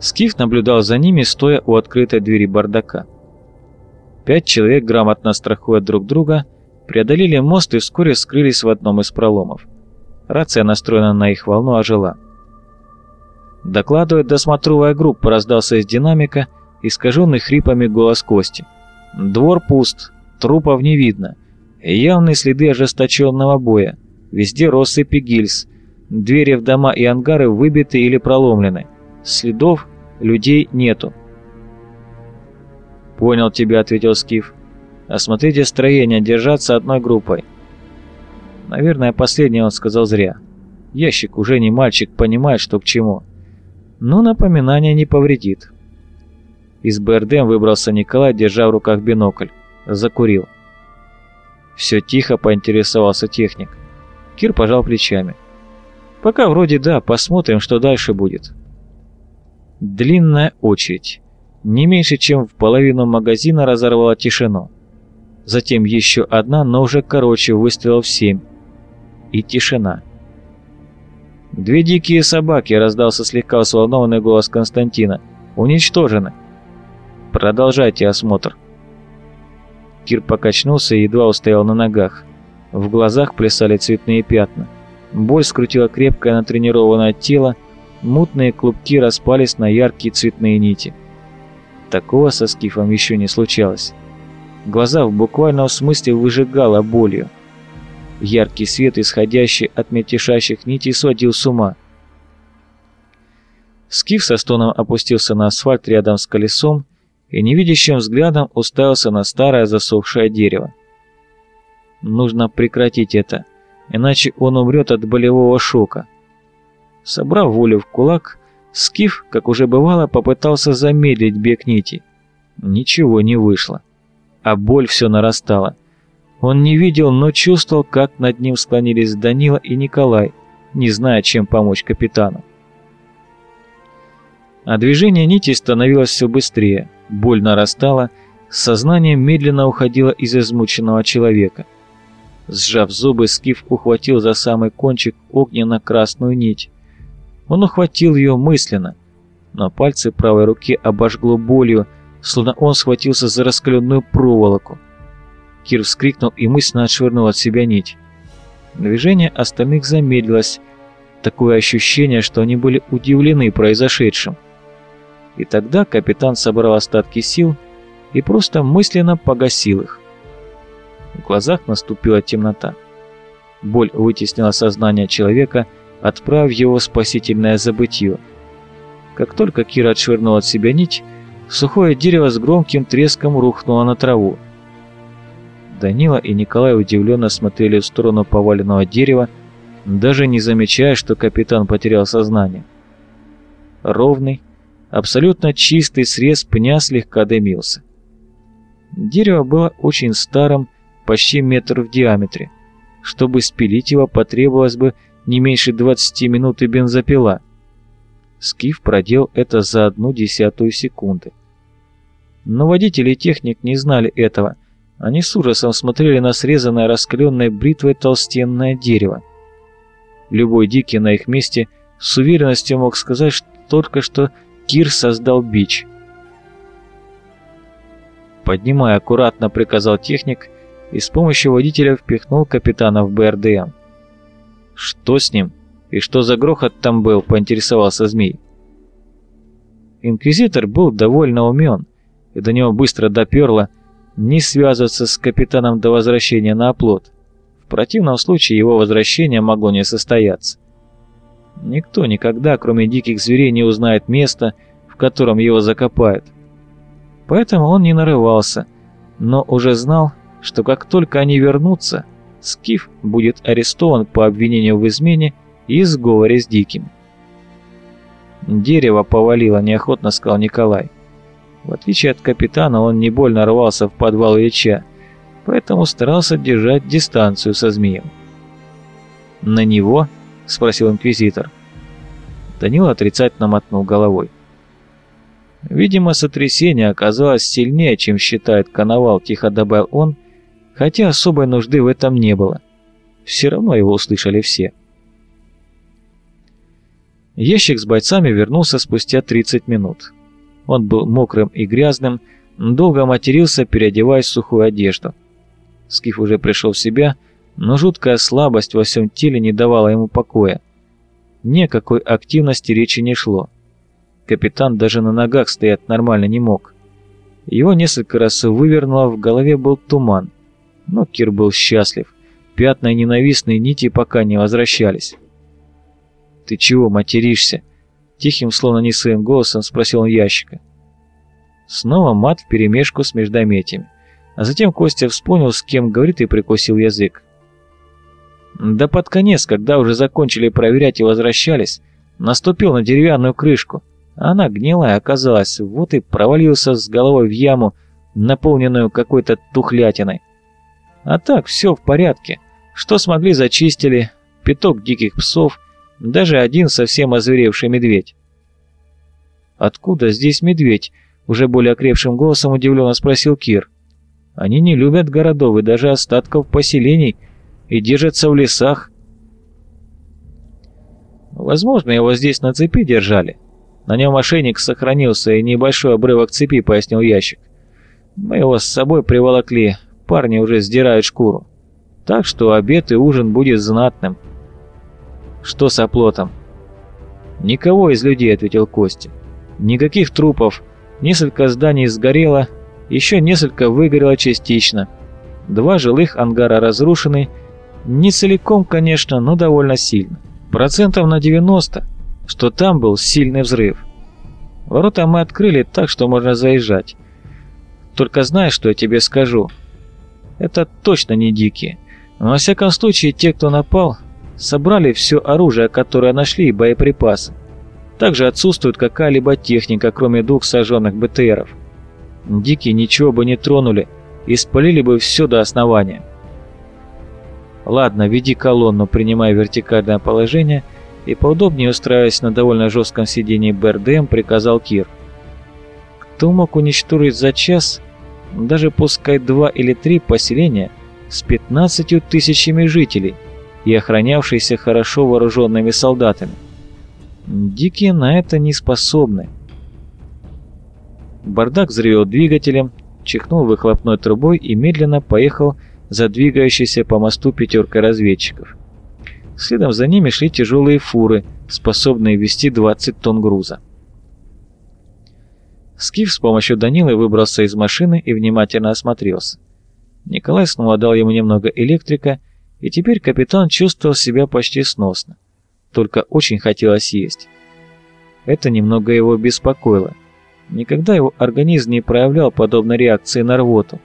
Скиф наблюдал за ними, стоя у открытой двери бардака. Пять человек, грамотно страхуя друг друга, преодолели мост и вскоре скрылись в одном из проломов. Рация, настроена на их волну, ожила. Докладывает досмотровая группа, раздался из динамика, искаженный хрипами голос Кости. Двор пуст, трупов не видно. Явные следы ожесточенного боя. Везде россыпи гильз. Двери в дома и ангары выбиты или проломлены. Следов людей нету. «Понял тебя», — ответил Скиф. «Осмотрите строение, держаться одной группой». Наверное, последнее он сказал зря. Ящик уже не мальчик, понимает, что к чему. Но напоминание не повредит. Из БРДМ выбрался Николай, держа в руках бинокль. Закурил. «Все тихо», — поинтересовался техник. Кир пожал плечами. «Пока вроде да, посмотрим, что дальше будет». Длинная очередь. Не меньше, чем в половину магазина разорвала тишину. Затем еще одна, но уже короче, выстрелов семь. И тишина. «Две дикие собаки», — раздался слегка взволнованный голос Константина. «Уничтожены». «Продолжайте осмотр». Кир покачнулся и едва устоял на ногах. В глазах плясали цветные пятна. Боль скрутила крепкое натренированное тело, мутные клубки распались на яркие цветные нити. Такого со Скифом еще не случалось. Глаза в буквальном смысле выжигало болью. Яркий свет, исходящий от мельтешащих нитей, сводил с ума. Скиф со стоном опустился на асфальт рядом с колесом и невидящим взглядом уставился на старое засохшее дерево. Нужно прекратить это, иначе он умрет от болевого шока. Собрав волю в кулак, Скиф, как уже бывало, попытался замедлить бег нити. Ничего не вышло. А боль все нарастала. Он не видел, но чувствовал, как над ним склонились Данила и Николай, не зная, чем помочь капитану. А движение нити становилось все быстрее, боль нарастала, сознание медленно уходило из измученного человека. Сжав зубы, Скиф ухватил за самый кончик огненно-красную нить. Он ухватил ее мысленно, но пальцы правой руки обожгло болью, словно он схватился за раскаленную проволоку. Кир вскрикнул и мысленно отшвырнул от себя нить. Движение остальных замедлилось, такое ощущение, что они были удивлены произошедшим. И тогда капитан собрал остатки сил и просто мысленно погасил их. В глазах наступила темнота. Боль вытеснила сознание человека, отправив его в спасительное забытье. Как только Кира отшвырнул от себя нить, сухое дерево с громким треском рухнуло на траву. Данила и Николай удивленно смотрели в сторону поваленного дерева, даже не замечая, что капитан потерял сознание. Ровный, абсолютно чистый срез пня слегка дымился. Дерево было очень старым, почти метр в диаметре. Чтобы спилить его, потребовалось бы не меньше 20 минут и бензопила. Скиф проделал это за одну десятую секунды. Но водители и техник не знали этого. Они с ужасом смотрели на срезанное раскаленной бритвой толстенное дерево. Любой дикий на их месте с уверенностью мог сказать что только, что Кир создал бич. «Поднимай аккуратно», — приказал техник, и с помощью водителя впихнул капитана в БРДМ. «Что с ним? И что за грохот там был?» — поинтересовался Змей. Инквизитор был довольно умен, и до него быстро доперло не связываться с капитаном до возвращения на оплот. В противном случае его возвращение могло не состояться. Никто никогда, кроме диких зверей, не узнает место, в котором его закопают. Поэтому он не нарывался, но уже знал, что как только они вернутся, Скиф будет арестован по обвинению в измене и сговоре с Диким. «Дерево повалило», — неохотно сказал Николай. В отличие от капитана, он не больно рвался в подвал Ильича, поэтому старался держать дистанцию со змеем. «На него?» — спросил инквизитор. Данил отрицательно мотнул головой. «Видимо, сотрясение оказалось сильнее, чем считает Коновал», — тихо добавил он, — хотя особой нужды в этом не было. Все равно его услышали все. Ящик с бойцами вернулся спустя 30 минут. Он был мокрым и грязным, долго матерился, переодеваясь в сухую одежду. Скиф уже пришел в себя, но жуткая слабость во всем теле не давала ему покоя. Ни активности речи не шло. Капитан даже на ногах стоять нормально не мог. Его несколько раз вывернуло, в голове был туман. Но Кир был счастлив. Пятна и ненавистные нити пока не возвращались. «Ты чего материшься?» Тихим, словно не своим голосом спросил он ящика. Снова мат вперемешку с междометиями. А затем Костя вспомнил, с кем говорит, и прикусил язык. Да под конец, когда уже закончили проверять и возвращались, наступил на деревянную крышку. Она гнилая оказалась, вот и провалился с головой в яму, наполненную какой-то тухлятиной. А так, все в порядке. Что смогли, зачистили. Пяток диких псов, даже один совсем озверевший медведь. «Откуда здесь медведь?» — уже более окрепшим голосом удивленно спросил Кир. «Они не любят городов и даже остатков поселений и держатся в лесах». «Возможно, его здесь на цепи держали. На нем ошейник сохранился и небольшой обрывок цепи», — пояснил ящик. «Мы его с собой приволокли, парни уже сдирают шкуру. Так что обед и ужин будет знатным». «Что с оплотом?» «Никого из людей», — ответил Костя. Никаких трупов, несколько зданий сгорело, еще несколько выгорело частично. Два жилых ангара разрушены, не целиком, конечно, но довольно сильно. Процентов на 90, что там был сильный взрыв. Ворота мы открыли так, что можно заезжать. Только знаешь, что я тебе скажу? Это точно не дикие. Но, во всяком случае, те, кто напал, собрали все оружие, которое нашли, и боеприпасы. Также отсутствует какая-либо техника, кроме двух сожженных БТРов. Дикие ничего бы не тронули и спалили бы все до основания. Ладно, веди колонну, принимая вертикальное положение и поудобнее устраиваясь на довольно жестком сидении БРДМ, приказал Кир. Кто мог уничтожить за час, даже пускай два или три поселения с 15 тысячами жителей и охранявшиеся хорошо вооруженными солдатами? Дикие на это не способны. Бардак взревел двигателем, чихнул выхлопной трубой и медленно поехал за двигающейся по мосту пятеркой разведчиков. Следом за ними шли тяжелые фуры, способные вести 20 тонн груза. Скиф с помощью Данилы выбрался из машины и внимательно осмотрелся. Николай снова дал ему немного электрика, и теперь капитан чувствовал себя почти сносно только очень хотелось есть. Это немного его беспокоило. Никогда его организм не проявлял подобной реакции на рвоту.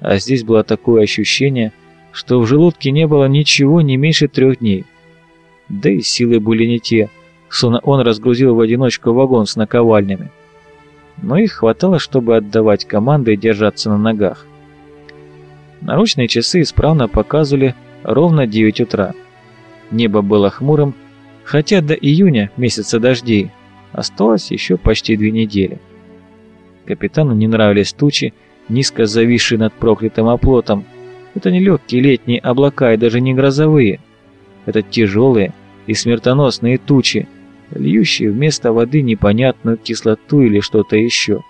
А здесь было такое ощущение, что в желудке не было ничего не меньше трех дней. Да и силы были не те, словно он разгрузил в одиночку вагон с наковальнями. Но их хватало, чтобы отдавать команды и держаться на ногах. Наручные часы исправно показывали ровно 9 утра. Небо было хмурым, хотя до июня, месяца дождей, осталось еще почти две недели. Капитану не нравились тучи, низко зависшие над проклятым оплотом. Это не легкие летние облака и даже не грозовые. Это тяжелые и смертоносные тучи, льющие вместо воды непонятную кислоту или что-то еще.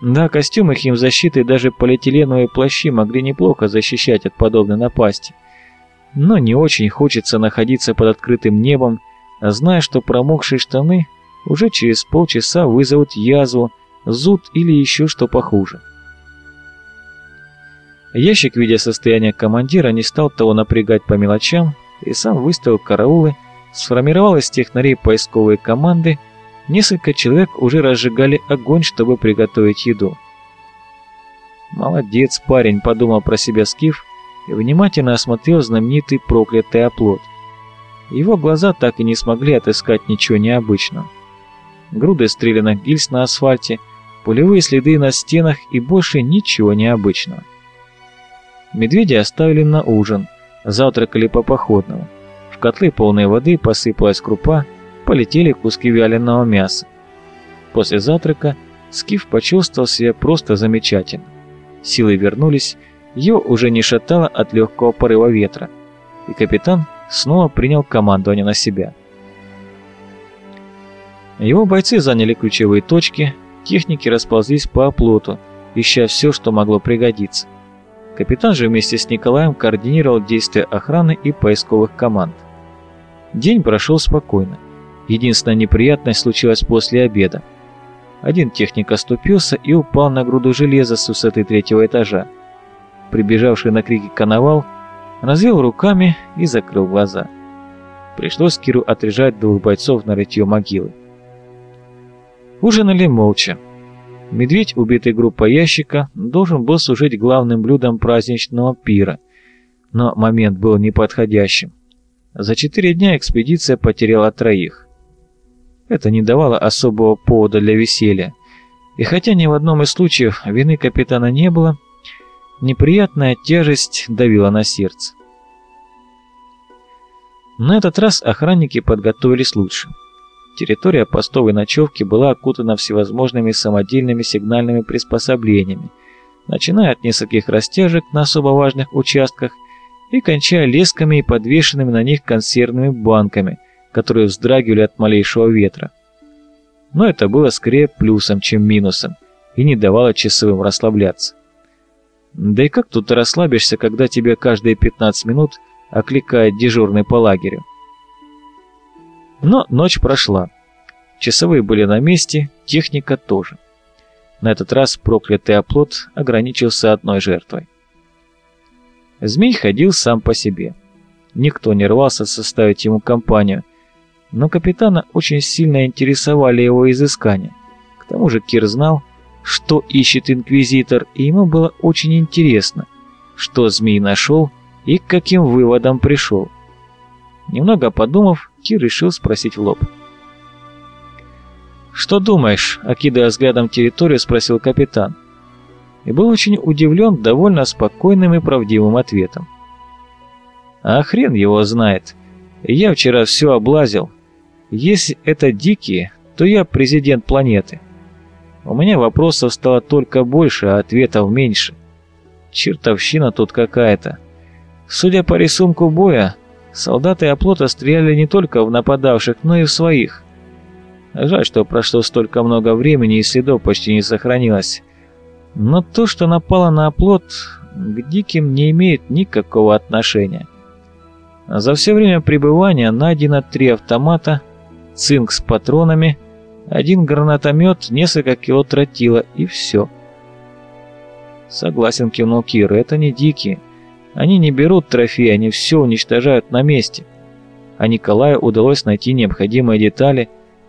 Да, костюмы химзащиты и даже полиэтиленовые плащи могли неплохо защищать от подобной напасти – но не очень хочется находиться под открытым небом, зная, что промокшие штаны уже через полчаса вызовут язву, зуд или еще что похуже. Ящик, видя состояние командира, не стал того напрягать по мелочам и сам выставил караулы, сформировал из технарей поисковые команды, несколько человек уже разжигали огонь, чтобы приготовить еду. «Молодец, парень», — подумал про себя Скиф, и внимательно осмотрел знаменитый проклятый оплот. Его глаза так и не смогли отыскать ничего необычного. Груды стрелянных гильз на асфальте, пулевые следы на стенах и больше ничего необычного. Медведи оставили на ужин, завтракали по походному. В котлы полной воды посыпалась крупа, полетели куски вяленого мяса. После завтрака Скиф почувствовал себя просто замечательно. Силы вернулись, ее уже не шатало от легкого порыва ветра, и капитан снова принял командование на себя. Его бойцы заняли ключевые точки, техники расползлись по оплоту, ища все, что могло пригодиться. Капитан же вместе с Николаем координировал действия охраны и поисковых команд. День прошел спокойно. Единственная неприятность случилась после обеда. Один техник оступился и упал на груду железа с высоты третьего этажа. Прибежавший на крики коновал развел руками и закрыл глаза. Пришлось Киру отряжать двух бойцов на рытье могилы. Ужинали молча. Медведь, убитый группой ящика, должен был служить главным блюдом праздничного пира, но момент был неподходящим. За четыре дня экспедиция потеряла троих. Это не давало особого повода для веселья, и хотя ни в одном из случаев вины капитана не было, неприятная тяжесть давила на сердце. На этот раз охранники подготовились лучше. Территория постовой ночевки была окутана всевозможными самодельными сигнальными приспособлениями, начиная от нескольких растяжек на особо важных участках и кончая лесками и подвешенными на них консервными банками, которые вздрагивали от малейшего ветра. Но это было скорее плюсом, чем минусом, и не давало часовым расслабляться. Да и как тут расслабишься, когда тебе каждые 15 минут окликает дежурный по лагерю? Но ночь прошла. Часовые были на месте, техника тоже. На этот раз проклятый оплот ограничился одной жертвой. Змей ходил сам по себе. Никто не рвался составить ему компанию, но капитана очень сильно интересовали его изыскания. К тому же Кир знал, что ищет Инквизитор, и ему было очень интересно, что змей нашел и к каким выводам пришел. Немного подумав, Кир решил спросить в лоб. «Что думаешь?» – окидывая взглядом территорию, спросил капитан. И был очень удивлен довольно спокойным и правдивым ответом. «А хрен его знает. Я вчера все облазил. Если это дикие, то я президент планеты. У меня вопросов стало только больше, а ответов меньше. Чертовщина тут какая-то. Судя по рисунку боя, Солдаты оплота стреляли не только в нападавших, но и в своих. Жаль, что прошло столько много времени и следов почти не сохранилось. Но то, что напало на оплот, к диким не имеет никакого отношения. За все время пребывания найдено три автомата, цинк с патронами, один гранатомет, несколько кило тротила и все. Согласен, кивнул Кир, это не дикие. Они не берут трофеи, они все уничтожают на месте. А Николаю удалось найти необходимые детали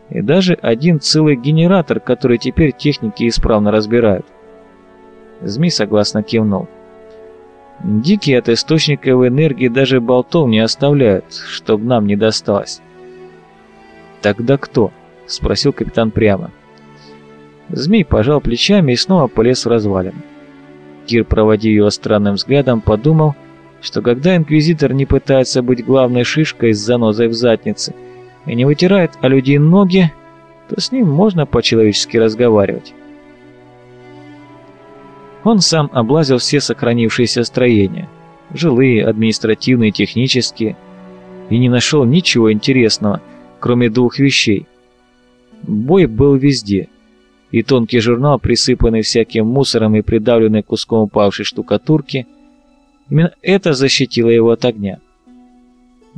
и даже один целый генератор, который теперь техники исправно разбирают. Змей согласно кивнул. Дикие от источников энергии даже болтов не оставляют, чтобы нам не досталось. «Тогда кто?» — спросил капитан прямо. Змей пожал плечами и снова полез в развалины. Кир, проводив его странным взглядом, подумал, что когда инквизитор не пытается быть главной шишкой с занозой в заднице и не вытирает о людей ноги, то с ним можно по-человечески разговаривать. Он сам облазил все сохранившиеся строения, жилые, административные, технические, и не нашел ничего интересного, кроме двух вещей. Бой был везде – и тонкий журнал, присыпанный всяким мусором и придавленный куском упавшей штукатурки, именно это защитило его от огня.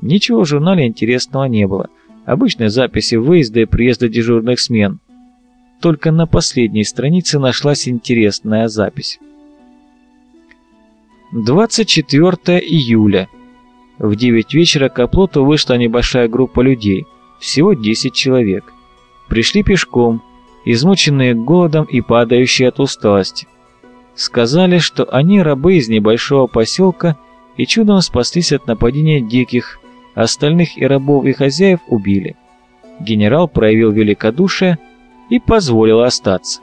Ничего в журнале интересного не было, обычные записи выезда и приезда дежурных смен. Только на последней странице нашлась интересная запись. 24 июля. В 9 вечера к оплоту вышла небольшая группа людей, всего 10 человек. Пришли пешком, измученные голодом и падающие от усталости. Сказали, что они рабы из небольшого поселка и чудом спаслись от нападения диких, остальных и рабов и хозяев убили. Генерал проявил великодушие и позволил остаться.